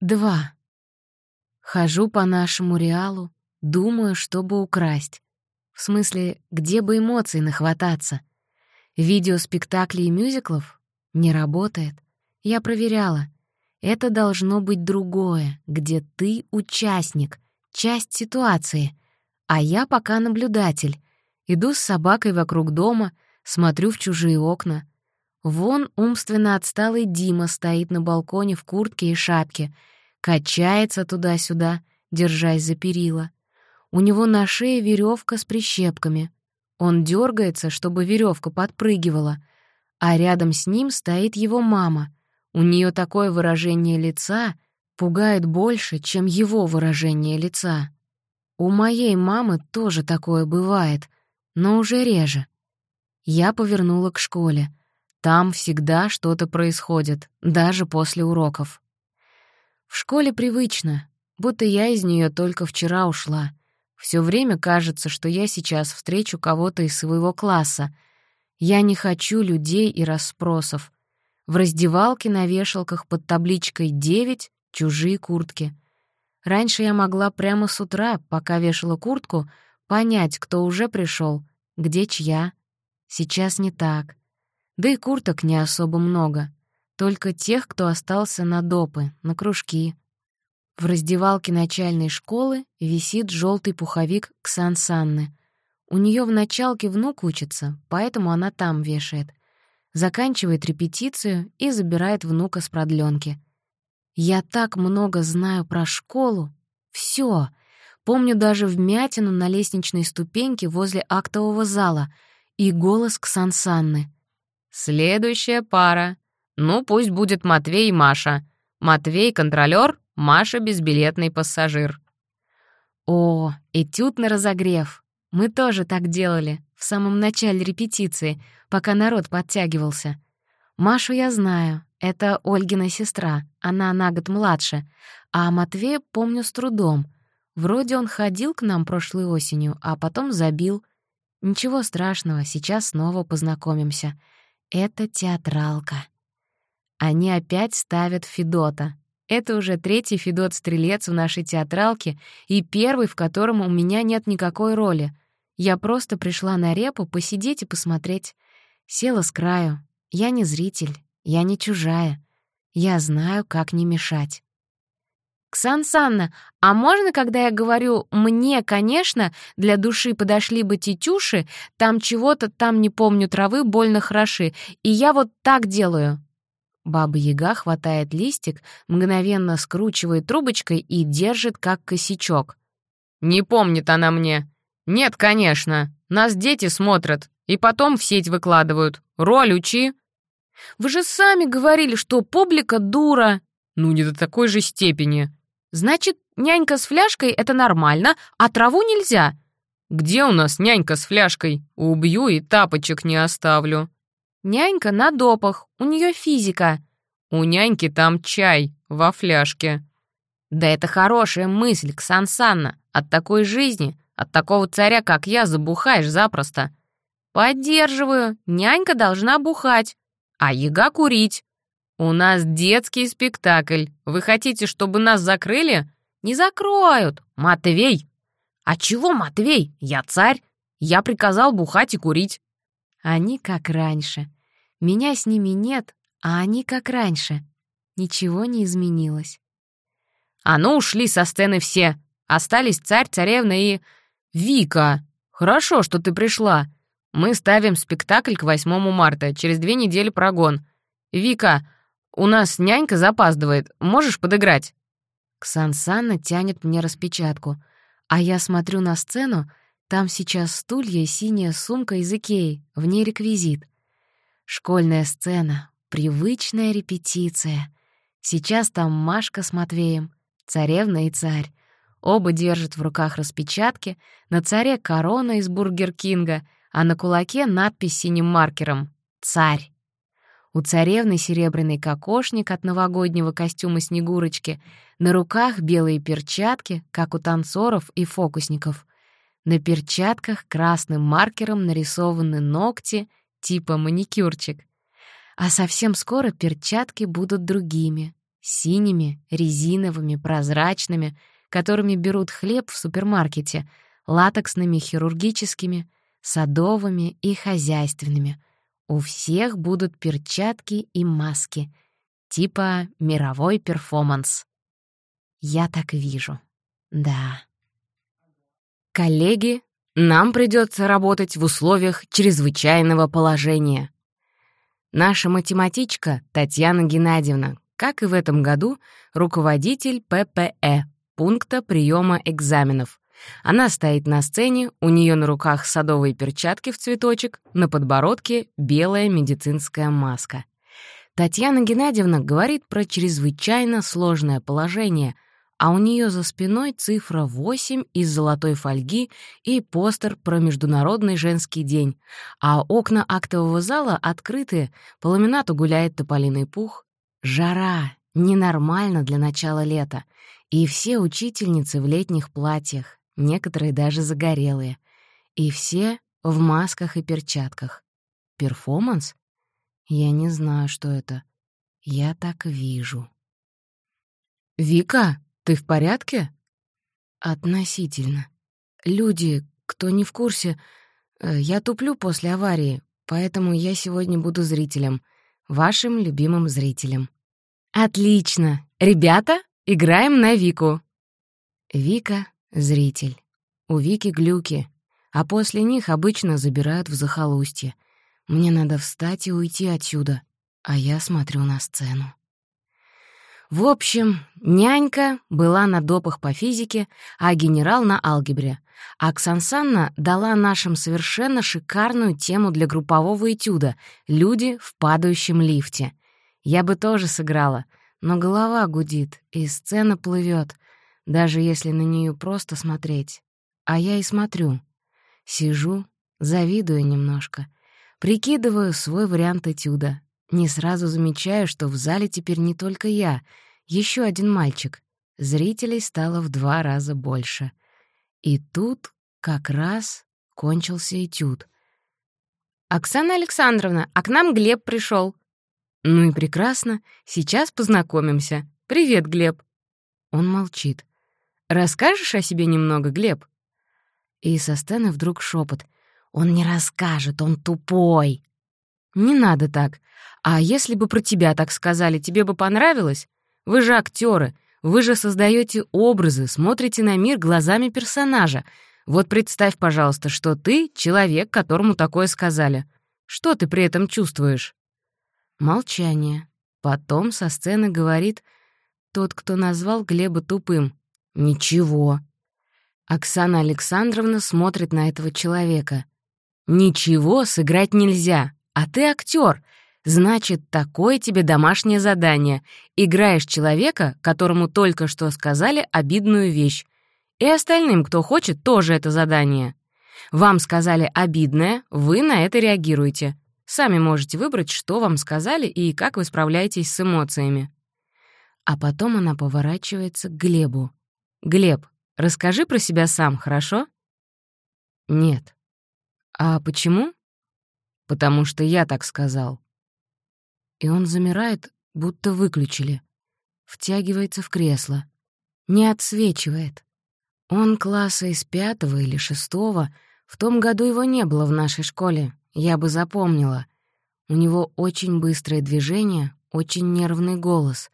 Два. Хожу по нашему реалу, думаю, чтобы украсть. В смысле, где бы эмоций нахвататься? Видеоспектаклей и мюзиклов? Не работает. Я проверяла. Это должно быть другое, где ты участник, часть ситуации, а я пока наблюдатель. Иду с собакой вокруг дома, смотрю в чужие окна. Вон умственно отсталый Дима стоит на балконе в куртке и шапке, качается туда-сюда, держась за перила. У него на шее веревка с прищепками. Он дергается, чтобы веревка подпрыгивала, а рядом с ним стоит его мама. У нее такое выражение лица пугает больше, чем его выражение лица. У моей мамы тоже такое бывает, но уже реже. Я повернула к школе. Там всегда что-то происходит, даже после уроков. В школе привычно, будто я из нее только вчера ушла. Все время кажется, что я сейчас встречу кого-то из своего класса. Я не хочу людей и расспросов. В раздевалке на вешалках под табличкой «9» чужие куртки. Раньше я могла прямо с утра, пока вешала куртку, понять, кто уже пришел, где чья. Сейчас не так. Да и курток не особо много. Только тех, кто остался на допы, на кружки, в раздевалке начальной школы висит желтый пуховик Ксан Санны. У нее в началке внук учится, поэтому она там вешает. Заканчивает репетицию и забирает внука с продленки. Я так много знаю про школу. Все. Помню даже вмятину на лестничной ступеньке возле актового зала и голос Ксан Санны. «Следующая пара. Ну, пусть будет Матвей и Маша. Матвей — контролер, Маша — безбилетный пассажир. О, этюд на разогрев. Мы тоже так делали, в самом начале репетиции, пока народ подтягивался. Машу я знаю, это Ольгина сестра, она на год младше, а Матвея помню с трудом. Вроде он ходил к нам прошлой осенью, а потом забил. Ничего страшного, сейчас снова познакомимся. Это театралка. Они опять ставят Федота, это уже третий Федот-стрелец в нашей театралке и первый, в котором у меня нет никакой роли. Я просто пришла на репу посидеть и посмотреть. Села с краю. Я не зритель, я не чужая. Я знаю, как не мешать. «Ксан а можно, когда я говорю «мне, конечно», для души подошли бы тетюши, там чего-то, там не помню травы, больно хороши, и я вот так делаю?» Баба-яга хватает листик, мгновенно скручивает трубочкой и держит как косячок. «Не помнит она мне. Нет, конечно. Нас дети смотрят и потом в сеть выкладывают. Роль учи». «Вы же сами говорили, что публика дура». «Ну, не до такой же степени». «Значит, нянька с фляжкой — это нормально, а траву нельзя». «Где у нас нянька с фляжкой? Убью и тапочек не оставлю». Нянька на допах, у нее физика. У няньки там чай во фляжке. Да это хорошая мысль, Ксан Санна. От такой жизни, от такого царя, как я, забухаешь запросто. Поддерживаю, нянька должна бухать, а яга курить. У нас детский спектакль. Вы хотите, чтобы нас закрыли? Не закроют. Матвей. А чего Матвей? Я царь. Я приказал бухать и курить. Они как раньше. Меня с ними нет, а они как раньше. Ничего не изменилось. А ну, ушли со сцены все. Остались царь, царевна и... Вика! Хорошо, что ты пришла. Мы ставим спектакль к 8 марта, через две недели прогон. Вика, у нас нянька запаздывает, можешь подыграть?» Ксан Санна тянет мне распечатку, а я смотрю на сцену, там сейчас стулья и синяя сумка из Икеи, в ней реквизит. Школьная сцена, привычная репетиция. Сейчас там Машка с Матвеем, царевна и царь. Оба держат в руках распечатки, на царе корона из Бургер Кинга, а на кулаке надпись синим маркером «Царь». У царевны серебряный кокошник от новогоднего костюма Снегурочки, на руках белые перчатки, как у танцоров и фокусников. На перчатках красным маркером нарисованы ногти, типа маникюрчик. А совсем скоро перчатки будут другими, синими, резиновыми, прозрачными, которыми берут хлеб в супермаркете, латексными, хирургическими, садовыми и хозяйственными. У всех будут перчатки и маски. Типа мировой перформанс. Я так вижу. Да. Коллеги, нам придется работать в условиях чрезвычайного положения. Наша математичка Татьяна Геннадьевна, как и в этом году, руководитель ППЭ, пункта приема экзаменов. Она стоит на сцене, у нее на руках садовые перчатки в цветочек, на подбородке белая медицинская маска. Татьяна Геннадьевна говорит про чрезвычайно сложное положение — а у нее за спиной цифра 8 из золотой фольги и постер про Международный женский день, а окна актового зала открыты, по ламинату гуляет тополиный пух. Жара, ненормально для начала лета, и все учительницы в летних платьях, некоторые даже загорелые, и все в масках и перчатках. Перформанс? Я не знаю, что это. Я так вижу. «Вика!» Ты в порядке?» «Относительно. Люди, кто не в курсе, э, я туплю после аварии, поэтому я сегодня буду зрителем, вашим любимым зрителем». «Отлично! Ребята, играем на Вику!» Вика — зритель. У Вики глюки, а после них обычно забирают в захолустье. Мне надо встать и уйти отсюда, а я смотрю на сцену. В общем, нянька была на допах по физике, а генерал — на алгебре. А Ксансанна дала нашим совершенно шикарную тему для группового этюда «Люди в падающем лифте». Я бы тоже сыграла, но голова гудит, и сцена плывет, даже если на нее просто смотреть. А я и смотрю. Сижу, завидую немножко, прикидываю свой вариант этюда, не сразу замечаю, что в зале теперь не только я, еще один мальчик. Зрителей стало в два раза больше. И тут как раз кончился этюд. «Оксана Александровна, а к нам Глеб пришел. «Ну и прекрасно. Сейчас познакомимся. Привет, Глеб». Он молчит. «Расскажешь о себе немного, Глеб?» И со сцены вдруг шепот. «Он не расскажет, он тупой!» «Не надо так. А если бы про тебя так сказали, тебе бы понравилось? Вы же актеры, вы же создаете образы, смотрите на мир глазами персонажа. Вот представь, пожалуйста, что ты — человек, которому такое сказали. Что ты при этом чувствуешь?» Молчание. Потом со сцены говорит тот, кто назвал Глеба тупым. «Ничего». Оксана Александровна смотрит на этого человека. «Ничего сыграть нельзя, а ты актер. Значит, такое тебе домашнее задание. Играешь человека, которому только что сказали обидную вещь. И остальным, кто хочет, тоже это задание. Вам сказали обидное, вы на это реагируете. Сами можете выбрать, что вам сказали и как вы справляетесь с эмоциями. А потом она поворачивается к Глебу. «Глеб, расскажи про себя сам, хорошо?» «Нет». «А почему?» «Потому что я так сказал» и он замирает, будто выключили. Втягивается в кресло. Не отсвечивает. Он класса из пятого или шестого. В том году его не было в нашей школе, я бы запомнила. У него очень быстрое движение, очень нервный голос.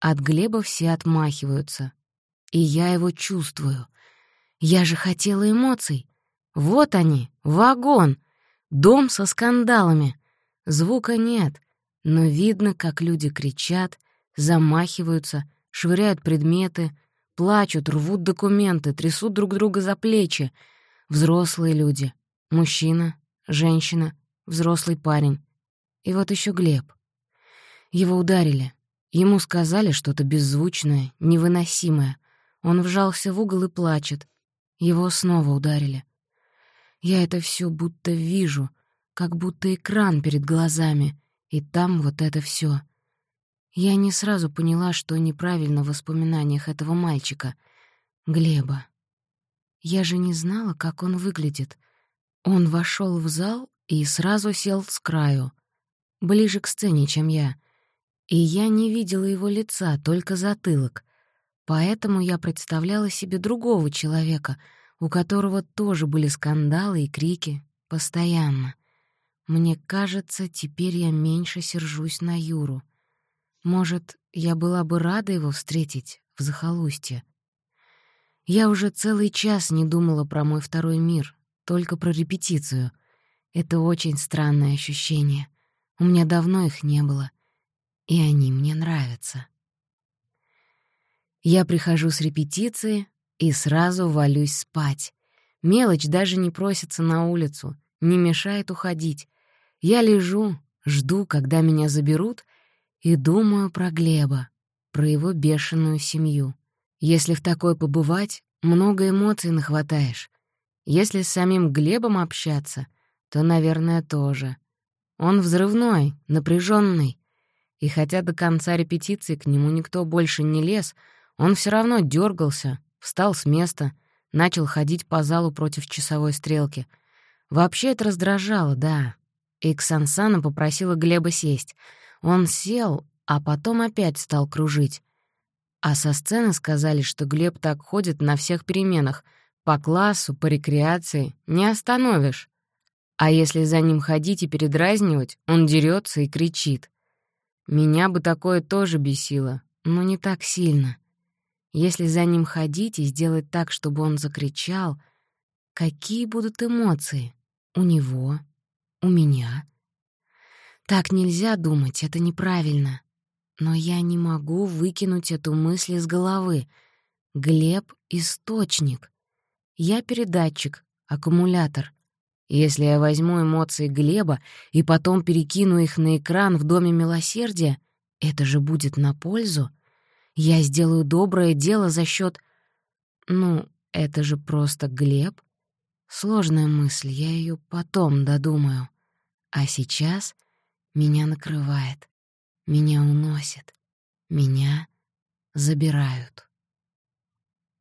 От Глеба все отмахиваются. И я его чувствую. Я же хотела эмоций. Вот они, вагон, дом со скандалами. Звука нет, но видно, как люди кричат, замахиваются, швыряют предметы, плачут, рвут документы, трясут друг друга за плечи. Взрослые люди. Мужчина, женщина, взрослый парень. И вот еще Глеб. Его ударили. Ему сказали что-то беззвучное, невыносимое. Он вжался в угол и плачет. Его снова ударили. Я это все будто вижу, как будто экран перед глазами — и там вот это все. Я не сразу поняла, что неправильно в воспоминаниях этого мальчика, Глеба. Я же не знала, как он выглядит. Он вошел в зал и сразу сел с краю, ближе к сцене, чем я. И я не видела его лица, только затылок. Поэтому я представляла себе другого человека, у которого тоже были скандалы и крики, постоянно. Мне кажется, теперь я меньше сержусь на Юру. Может, я была бы рада его встретить в захолустье. Я уже целый час не думала про мой второй мир, только про репетицию. Это очень странное ощущение. У меня давно их не было, и они мне нравятся. Я прихожу с репетиции и сразу валюсь спать. Мелочь даже не просится на улицу, не мешает уходить. Я лежу, жду, когда меня заберут, и думаю про Глеба, про его бешеную семью. Если в такой побывать, много эмоций нахватаешь. Если с самим Глебом общаться, то, наверное, тоже. Он взрывной, напряженный, и хотя до конца репетиции к нему никто больше не лез, он все равно дергался, встал с места, начал ходить по залу против часовой стрелки. Вообще это раздражало, да. И Ксансана попросила Глеба сесть. Он сел, а потом опять стал кружить. А со сцены сказали, что Глеб так ходит на всех переменах. По классу, по рекреации. Не остановишь. А если за ним ходить и передразнивать, он дерется и кричит. Меня бы такое тоже бесило, но не так сильно. Если за ним ходить и сделать так, чтобы он закричал, какие будут эмоции? У него, у меня. Так нельзя думать, это неправильно. Но я не могу выкинуть эту мысль из головы. Глеб — источник. Я передатчик, аккумулятор. Если я возьму эмоции Глеба и потом перекину их на экран в Доме Милосердия, это же будет на пользу. Я сделаю доброе дело за счет. Ну, это же просто Глеб. Сложная мысль, я ее потом додумаю. А сейчас меня накрывает. Меня уносят. Меня забирают.